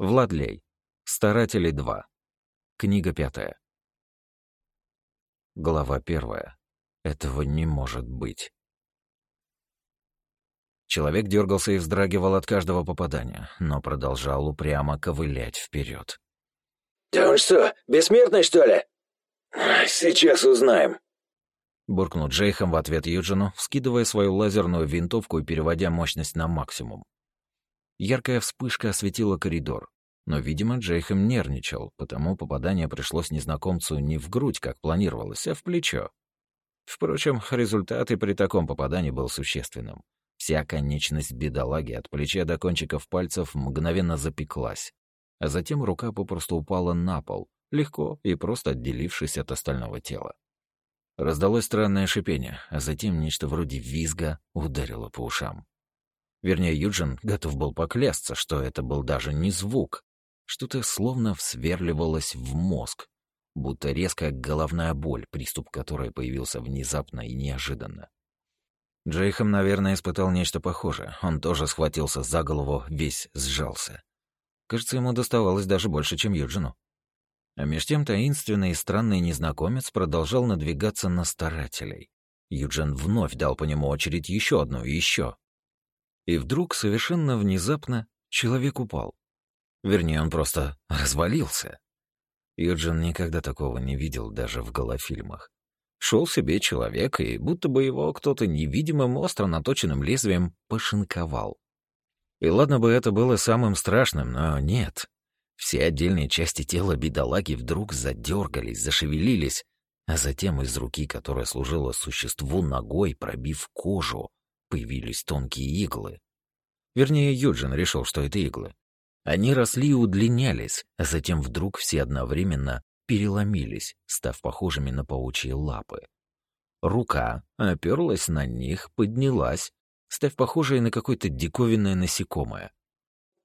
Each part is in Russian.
Владлей. Старатели 2. Книга пятая. Глава первая. Этого не может быть. Человек дергался и вздрагивал от каждого попадания, но продолжал упрямо ковылять вперед. «Да он что, бессмертный, что ли?» «Сейчас узнаем», — буркнул Джейхам в ответ Юджину, вскидывая свою лазерную винтовку и переводя мощность на максимум. Яркая вспышка осветила коридор. Но, видимо, Джейхем нервничал, потому попадание пришлось незнакомцу не в грудь, как планировалось, а в плечо. Впрочем, результат и при таком попадании был существенным. Вся конечность бедолаги от плеча до кончиков пальцев мгновенно запеклась, а затем рука попросту упала на пол, легко и просто отделившись от остального тела. Раздалось странное шипение, а затем нечто вроде визга ударило по ушам. Вернее, Юджин готов был поклясться, что это был даже не звук. Что-то словно всверливалось в мозг, будто резкая головная боль, приступ которой появился внезапно и неожиданно. Джейхам, наверное, испытал нечто похожее. Он тоже схватился за голову, весь сжался. Кажется, ему доставалось даже больше, чем Юджину. А меж тем таинственный и странный незнакомец продолжал надвигаться на старателей. Юджин вновь дал по нему очередь еще одну еще. И вдруг, совершенно внезапно, человек упал. Вернее, он просто развалился. Юджин никогда такого не видел даже в голофильмах. Шел себе человек, и будто бы его кто-то невидимым остро наточенным лезвием пошинковал. И ладно бы это было самым страшным, но нет. Все отдельные части тела бедолаги вдруг задергались, зашевелились, а затем из руки, которая служила существу ногой, пробив кожу, появились тонкие иглы. Вернее, Юджин решил, что это иглы. Они росли и удлинялись, а затем вдруг все одновременно переломились, став похожими на паучьи лапы. Рука оперлась на них, поднялась, став похожей на какое-то диковинное насекомое.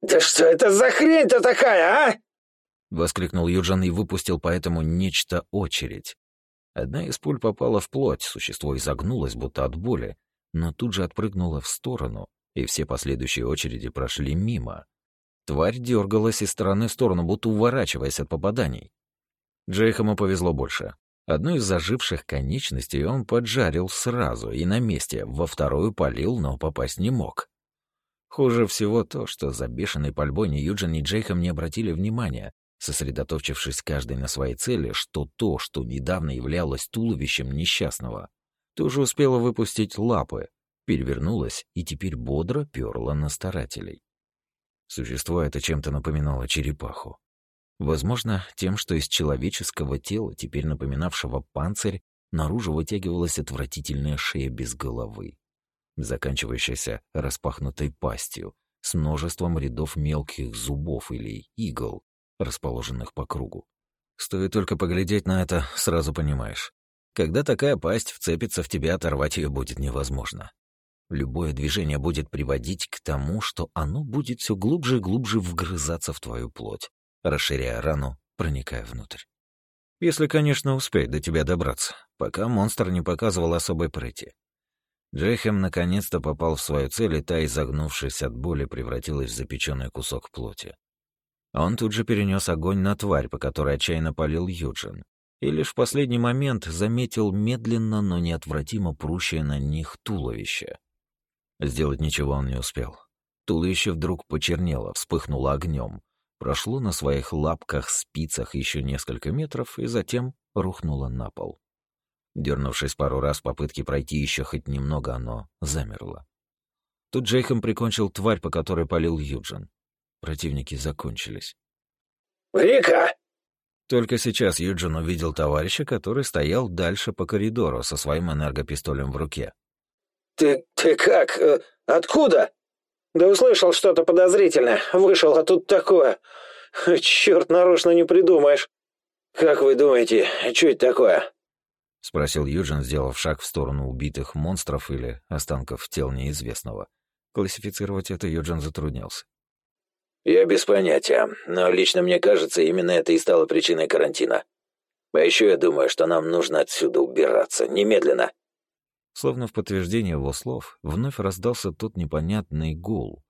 «Да что это за хрень-то такая, а?» — воскликнул Юджин и выпустил поэтому нечто очередь. Одна из пуль попала в плоть, существо изогнулось, будто от боли, но тут же отпрыгнула в сторону, и все последующие очереди прошли мимо. Тварь дергалась из стороны в сторону, будто уворачиваясь от попаданий. Джейхому повезло больше. Одну из заживших конечностей он поджарил сразу и на месте, во вторую полил, но попасть не мог. Хуже всего то, что за бешеной пальбой ни Юджин, ни Джейхом не обратили внимания, сосредоточившись каждый на своей цели, что то, что недавно являлось туловищем несчастного, тоже успела выпустить лапы, перевернулась и теперь бодро перла на старателей. Существо это чем-то напоминало черепаху. Возможно, тем, что из человеческого тела, теперь напоминавшего панцирь, наружу вытягивалась отвратительная шея без головы, заканчивающаяся распахнутой пастью, с множеством рядов мелких зубов или игл, расположенных по кругу. Стоит только поглядеть на это, сразу понимаешь. Когда такая пасть вцепится в тебя, оторвать ее будет невозможно. Любое движение будет приводить к тому, что оно будет все глубже и глубже вгрызаться в твою плоть, расширяя рану, проникая внутрь. Если, конечно, успеет до тебя добраться, пока монстр не показывал особой прыти. Джейхем наконец-то попал в свою цель, и та, изогнувшись от боли, превратилась в запеченный кусок плоти. Он тут же перенес огонь на тварь, по которой отчаянно палил Юджин, и лишь в последний момент заметил медленно, но неотвратимо прущее на них туловище. Сделать ничего он не успел. Туловище вдруг почернело, вспыхнуло огнем, прошло на своих лапках-спицах еще несколько метров и затем рухнуло на пол. Дернувшись пару раз в попытке пройти еще хоть немного, оно замерло. Тут Джейхом прикончил тварь, по которой полил Юджин. Противники закончились. «Рика!» Только сейчас Юджин увидел товарища, который стоял дальше по коридору со своим энергопистолем в руке. «Ты... ты как? Э, откуда?» «Да услышал что-то подозрительное. Вышел, а тут такое. Черт, нарочно не придумаешь. Как вы думаете, что это такое?» — спросил Юджин, сделав шаг в сторону убитых монстров или останков тел неизвестного. Классифицировать это Юджин затруднился. «Я без понятия, но лично мне кажется, именно это и стало причиной карантина. А еще я думаю, что нам нужно отсюда убираться, немедленно». Словно в подтверждение его слов, вновь раздался тот непонятный гул,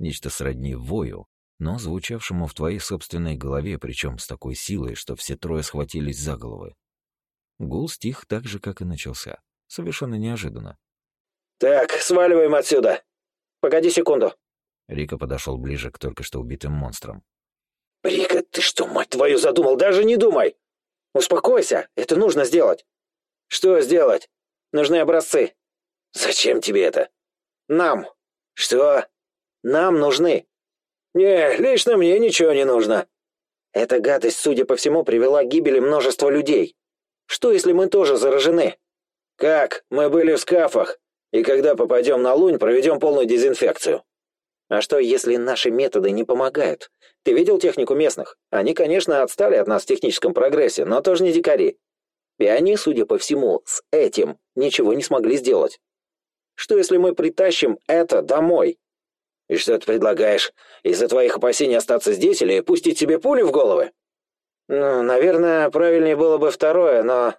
нечто сродни вою, но звучавшему в твоей собственной голове, причем с такой силой, что все трое схватились за головы. Гул стих так же, как и начался. Совершенно неожиданно. «Так, сваливаем отсюда. Погоди секунду». Рика подошел ближе к только что убитым монстрам. «Рика, ты что, мать твою, задумал? Даже не думай! Успокойся, это нужно сделать». «Что сделать? Нужны образцы». «Зачем тебе это?» «Нам». «Что?» «Нам нужны». «Не, лично мне ничего не нужно». Эта гадость, судя по всему, привела к гибели множества людей. Что, если мы тоже заражены? Как? Мы были в скафах, и когда попадем на Лунь, проведем полную дезинфекцию. А что, если наши методы не помогают? Ты видел технику местных? Они, конечно, отстали от нас в техническом прогрессе, но тоже не дикари. И они, судя по всему, с этим ничего не смогли сделать. Что, если мы притащим это домой? И что ты предлагаешь? Из-за твоих опасений остаться здесь или пустить себе пули в головы? Ну, наверное, правильнее было бы второе, но...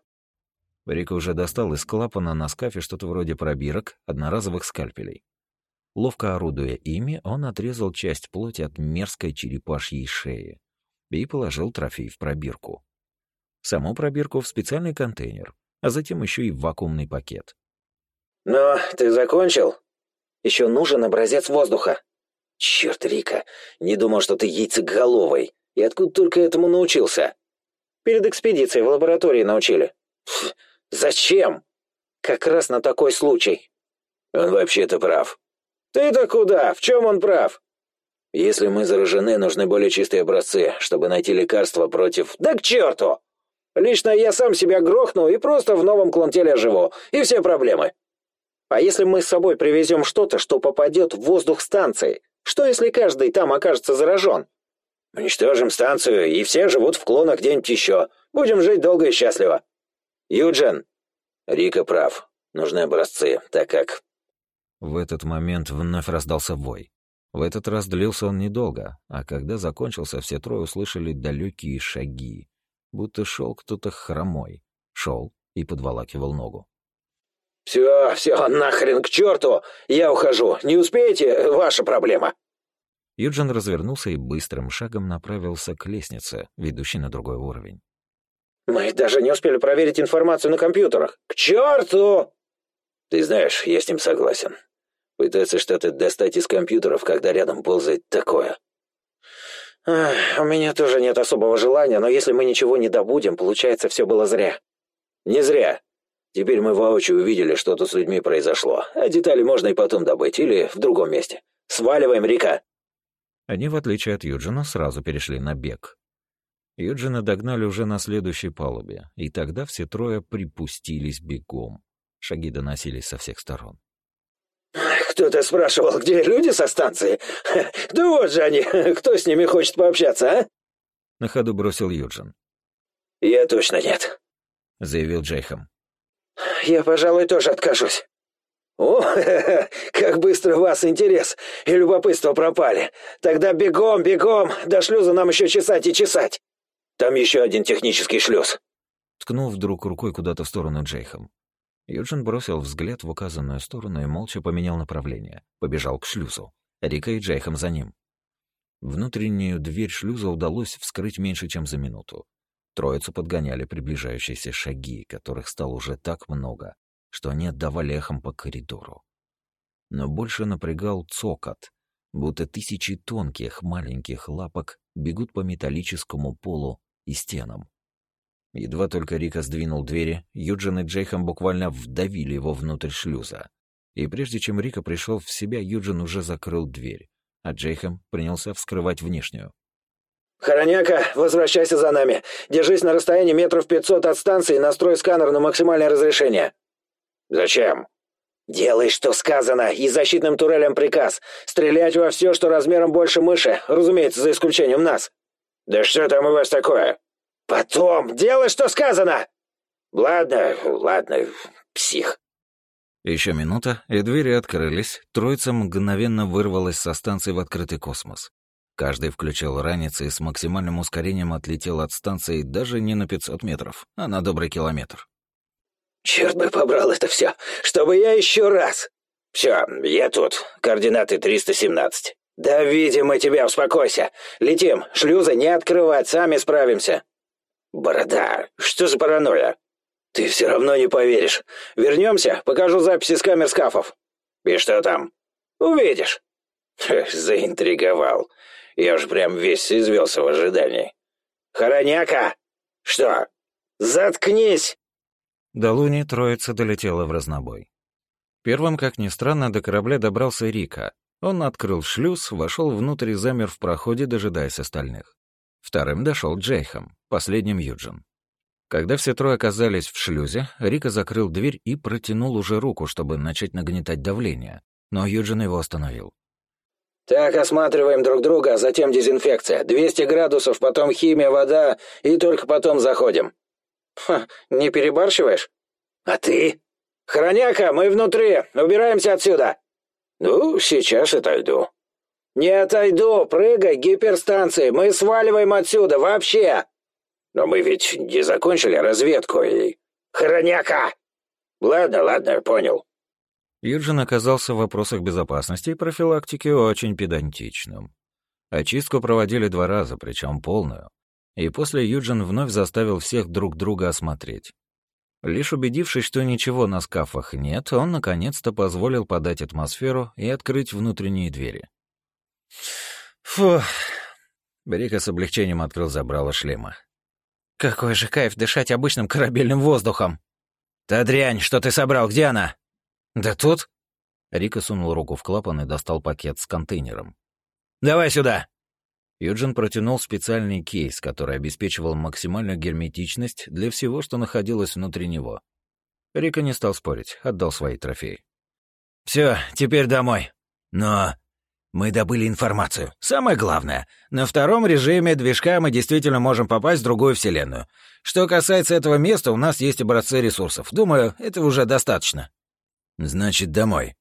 Рика уже достал из клапана на скафе что-то вроде пробирок, одноразовых скальпелей. Ловко орудуя ими, он отрезал часть плоти от мерзкой черепашьей шеи и положил трофей в пробирку. Саму пробирку в специальный контейнер, а затем еще и в вакуумный пакет. «Ну, ты закончил? Еще нужен образец воздуха». «Черт, Рика, не думал, что ты яйцеголовый. И откуда только этому научился?» «Перед экспедицией в лаборатории научили». «Зачем?» «Как раз на такой случай». «Он вообще-то прав». «Ты-то куда? В чем он прав?» «Если мы заражены, нужны более чистые образцы, чтобы найти лекарство против...» «Да к черту! Лично я сам себя грохну и просто в новом клонтеле живу, и все проблемы». «А если мы с собой привезем что-то, что попадет в воздух станции? Что, если каждый там окажется заражен?» «Уничтожим станцию, и все живут в клонах где-нибудь еще. Будем жить долго и счастливо». «Юджин!» «Рика прав. Нужны образцы, так как...» В этот момент вновь раздался вой. В этот раз длился он недолго, а когда закончился, все трое услышали далекие шаги, будто шел кто-то хромой. Шел и подволакивал ногу. «Все, все, нахрен к черту! Я ухожу! Не успеете? Ваша проблема!» Юджин развернулся и быстрым шагом направился к лестнице, ведущей на другой уровень. Мы даже не успели проверить информацию на компьютерах. К черту! Ты знаешь, я с ним согласен. Пытаться что-то достать из компьютеров, когда рядом ползает такое. У меня тоже нет особого желания, но если мы ничего не добудем, получается, все было зря. Не зря. Теперь мы воочию увидели, что тут с людьми произошло, а детали можно и потом добыть, или в другом месте. Сваливаем, Рика. Они, в отличие от Юджина, сразу перешли на бег. Юджина догнали уже на следующей палубе, и тогда все трое припустились бегом. Шаги доносились со всех сторон. «Кто-то спрашивал, где люди со станции? Да вот же они! Кто с ними хочет пообщаться, а?» На ходу бросил Юджин. «Я точно нет», — заявил Джейхам. «Я, пожалуй, тоже откажусь». «О, как быстро у вас интерес и любопытство пропали. Тогда бегом, бегом, до шлюза нам еще чесать и чесать». Там еще один технический шлюз. Ткнул вдруг рукой куда-то в сторону Джейхам. Юджин бросил взгляд в указанную сторону и молча поменял направление. Побежал к шлюзу. Рика и Джейхам за ним. Внутреннюю дверь шлюза удалось вскрыть меньше, чем за минуту. Троицу подгоняли приближающиеся шаги, которых стало уже так много, что они отдавали эхом по коридору. Но больше напрягал цокот, будто тысячи тонких маленьких лапок бегут по металлическому полу и стенам. Едва только Рика сдвинул двери, Юджин и Джейхам буквально вдавили его внутрь шлюза. И прежде чем Рика пришел в себя, Юджин уже закрыл дверь, а Джейхам принялся вскрывать внешнюю. «Хороняка, возвращайся за нами. Держись на расстоянии метров пятьсот от станции и настрой сканер на максимальное разрешение». «Зачем?» «Делай, что сказано, и защитным турелям приказ. Стрелять во все, что размером больше мыши, разумеется, за исключением нас». «Да что там у вас такое?» «Потом! Делай, что сказано!» «Ладно, ладно, псих». Еще минута, и двери открылись. Троица мгновенно вырвалась со станции в открытый космос. Каждый включил ранец и с максимальным ускорением отлетел от станции даже не на 500 метров, а на добрый километр. «Черт бы побрал это все! Чтобы я еще раз!» «Все, я тут. Координаты 317. «Да видим мы тебя, успокойся. Летим, шлюзы не открывать, сами справимся». «Борода, что за паранойя?» «Ты все равно не поверишь. Вернемся, покажу записи с камер скафов». «И что там?» «Увидишь». заинтриговал. Я уж прям весь извелся в ожидании. «Хороняка! Что? Заткнись!» До Луни троица долетела в разнобой. Первым, как ни странно, до корабля добрался Рика. Он открыл шлюз, вошел внутрь и замер в проходе, дожидаясь остальных. Вторым дошел Джейхам, последним Юджин. Когда все трое оказались в шлюзе, Рика закрыл дверь и протянул уже руку, чтобы начать нагнетать давление, но Юджин его остановил. «Так, осматриваем друг друга, а затем дезинфекция. 200 градусов, потом химия, вода, и только потом заходим». «Ха, не перебарщиваешь?» «А ты?» «Хроняка, мы внутри, убираемся отсюда!» «Ну, сейчас отойду». «Не отойду, прыгай гиперстанции, мы сваливаем отсюда, вообще!» «Но мы ведь не закончили разведку и...» «Хроняка!» «Ладно, ладно, понял». Юджин оказался в вопросах безопасности и профилактики очень педантичным. Очистку проводили два раза, причем полную. И после Юджин вновь заставил всех друг друга осмотреть. Лишь убедившись, что ничего на скафах нет, он наконец-то позволил подать атмосферу и открыть внутренние двери. Фух. Берика с облегчением открыл забрало шлема. Какой же кайф дышать обычным корабельным воздухом. Та дрянь, что ты собрал, где она? Да тут. Рика сунул руку в клапан и достал пакет с контейнером. Давай сюда. Юджин протянул специальный кейс, который обеспечивал максимальную герметичность для всего, что находилось внутри него. Рика не стал спорить, отдал свои трофеи. «Все, теперь домой. Но мы добыли информацию. Самое главное, на втором режиме движка мы действительно можем попасть в другую вселенную. Что касается этого места, у нас есть образцы ресурсов. Думаю, этого уже достаточно». «Значит, домой».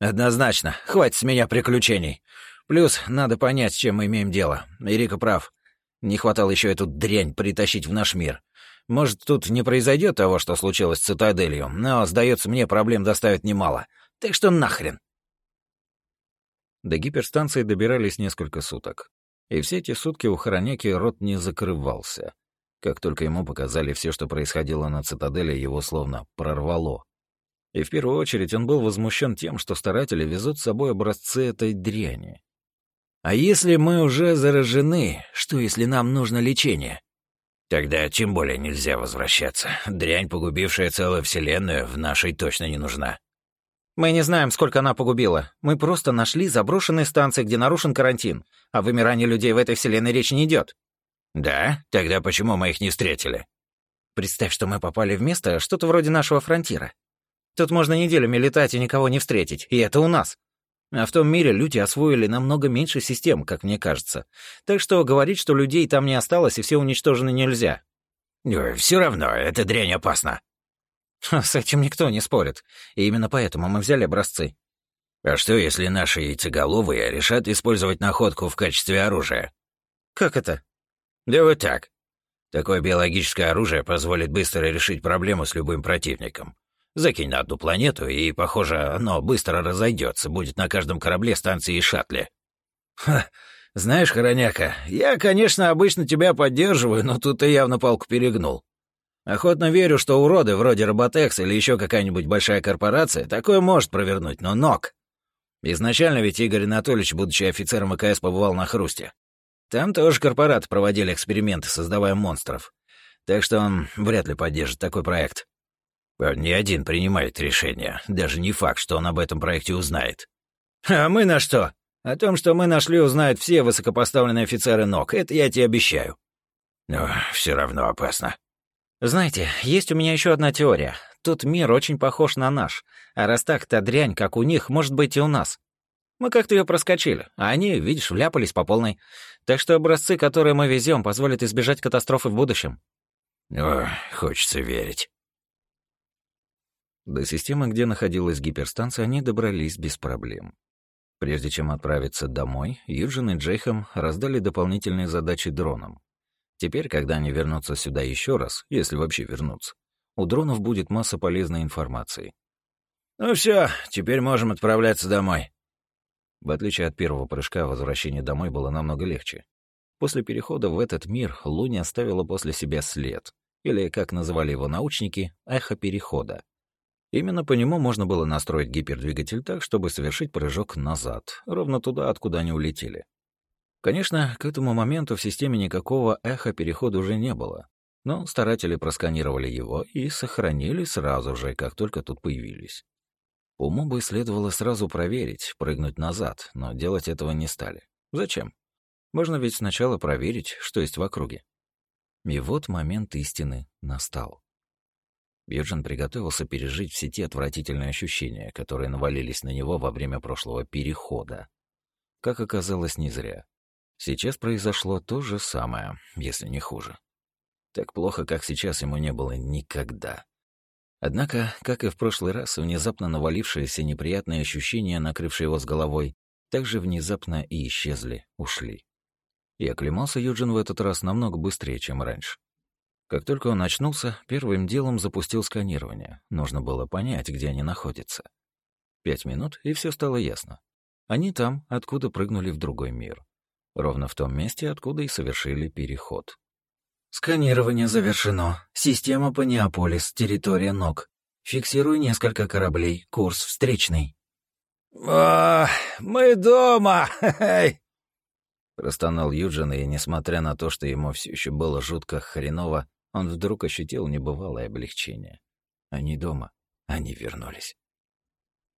«Однозначно. Хватит с меня приключений. Плюс надо понять, с чем мы имеем дело. Ирика прав. Не хватало еще эту дрянь притащить в наш мир. Может, тут не произойдет того, что случилось с цитаделью, но, сдается мне, проблем доставит немало. Так что нахрен. До гиперстанции добирались несколько суток. И все эти сутки у Хороняки рот не закрывался. Как только ему показали все, что происходило на цитадели, его словно прорвало. И в первую очередь он был возмущен тем, что старатели везут с собой образцы этой дряни. А если мы уже заражены, что если нам нужно лечение? Тогда тем более нельзя возвращаться. Дрянь, погубившая целую вселенную, в нашей точно не нужна. Мы не знаем, сколько она погубила. Мы просто нашли заброшенные станции, где нарушен карантин. О вымирании людей в этой вселенной речи не идет. Да? Тогда почему мы их не встретили? Представь, что мы попали в место, что-то вроде нашего фронтира. Тут можно неделями летать и никого не встретить, и это у нас. А в том мире люди освоили намного меньше систем, как мне кажется. Так что говорить, что людей там не осталось и все уничтожены нельзя. Все равно, эта дрянь опасна. С этим никто не спорит. И именно поэтому мы взяли образцы. А что, если наши яйцеголовые решат использовать находку в качестве оружия? Как это? Да вот так. Такое биологическое оружие позволит быстро решить проблему с любым противником. Закинь на одну планету, и, похоже, оно быстро разойдется, будет на каждом корабле, станции и шаттле. Ха, знаешь, Хороняка, я, конечно, обычно тебя поддерживаю, но тут ты явно палку перегнул. Охотно верю, что уроды вроде Роботекс или еще какая-нибудь большая корпорация такое может провернуть, но ног. Изначально ведь Игорь Анатольевич, будучи офицером АКС, побывал на Хрусте. Там тоже корпораты проводили эксперименты, создавая монстров. Так что он вряд ли поддержит такой проект. Он не один принимает решение. Даже не факт, что он об этом проекте узнает. А мы на что? О том, что мы нашли, узнают все высокопоставленные офицеры НОК. Это я тебе обещаю. Но все равно опасно. Знаете, есть у меня еще одна теория. Тут мир очень похож на наш. А раз так, та дрянь, как у них, может быть и у нас. Мы как-то ее проскочили, а они, видишь, вляпались по полной. Так что образцы, которые мы везем, позволят избежать катастрофы в будущем. О, хочется верить. До системы, где находилась гиперстанция, они добрались без проблем. Прежде чем отправиться домой, Юджин и Джейхам раздали дополнительные задачи дронам. Теперь, когда они вернутся сюда еще раз, если вообще вернутся, у дронов будет масса полезной информации. «Ну все, теперь можем отправляться домой». В отличие от первого прыжка, возвращение домой было намного легче. После перехода в этот мир Луни оставила после себя след, или, как называли его научники, эхо перехода. Именно по нему можно было настроить гипердвигатель так, чтобы совершить прыжок назад, ровно туда, откуда они улетели. Конечно, к этому моменту в системе никакого эхо перехода уже не было, но старатели просканировали его и сохранили сразу же, как только тут появились. Уму бы следовало сразу проверить, прыгнуть назад, но делать этого не стали. Зачем? Можно ведь сначала проверить, что есть в округе. И вот момент истины настал. Бьюджин приготовился пережить все те отвратительные ощущения, которые навалились на него во время прошлого перехода. Как оказалось, не зря. Сейчас произошло то же самое, если не хуже. Так плохо, как сейчас, ему не было никогда. Однако, как и в прошлый раз, внезапно навалившиеся неприятные ощущения, накрывшие его с головой, также внезапно и исчезли, ушли. И оклемался Юджин в этот раз намного быстрее, чем раньше. Как только он очнулся, первым делом запустил сканирование. Нужно было понять, где они находятся. Пять минут, и все стало ясно. Они там, откуда прыгнули в другой мир. Ровно в том месте, откуда и совершили переход. «Сканирование завершено. Система Паниаполис, территория НОК. Фиксирую несколько кораблей. Курс встречный». «О, мы дома! Простонал Юджин, и, несмотря на то, что ему все еще было жутко хреново, он вдруг ощутил небывалое облегчение. Они дома, они вернулись.